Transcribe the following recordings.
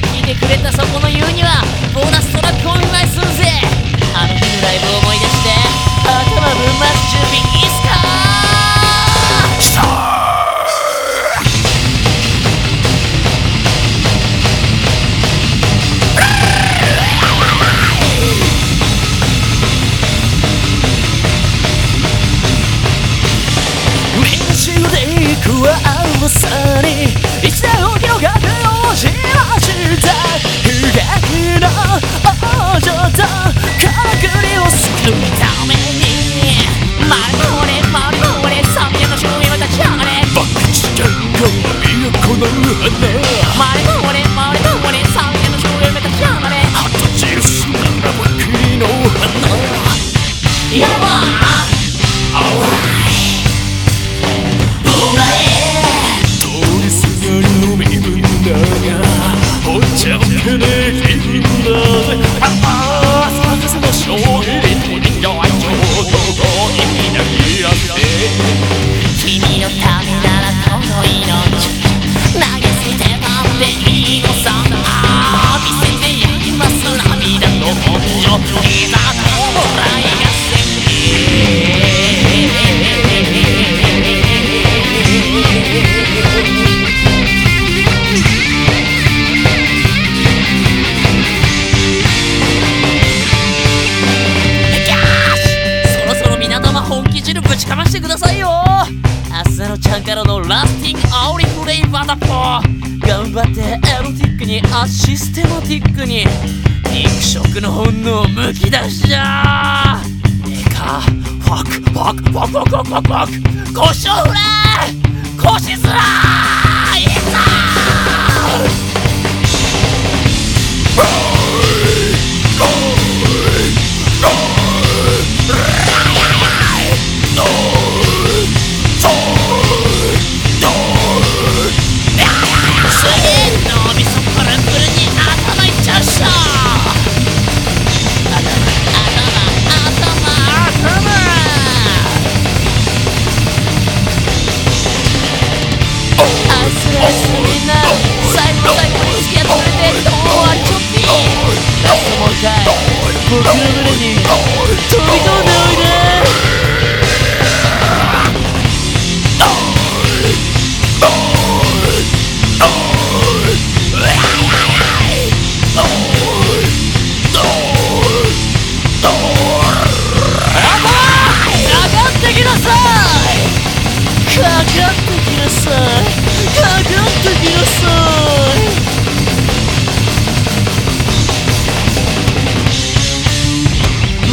くれたそこの言うにはボーナストラックをお見舞いするぜ。あの日のライブを思い出して頭ぶん回す準備いいっすか？練習で加わさに一年を広がって落ちまりフレイバーだぽ頑張ってエロティックにアシステマティックに肉食の本能むき出しじゃええかファクファクファクファクファクファクファク腰を振れ腰すらいざみんな最後の最後まで付き合ってくれてどうちょっぴーラストもう一回僕の胸に飛び込んでおいで上がってきなさい。かかってきなさいかってきなさい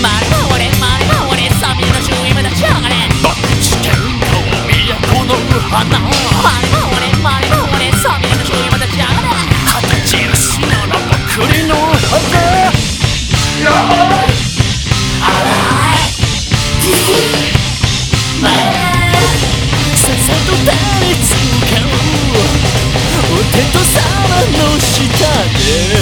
マリマオレマリマオレサビの周囲までチャーガレバクチキャンが都の花マリマオレマリマオレサビの周囲までチャーガレ旗印ならば国の花さっさと手につかうお手と皿の下で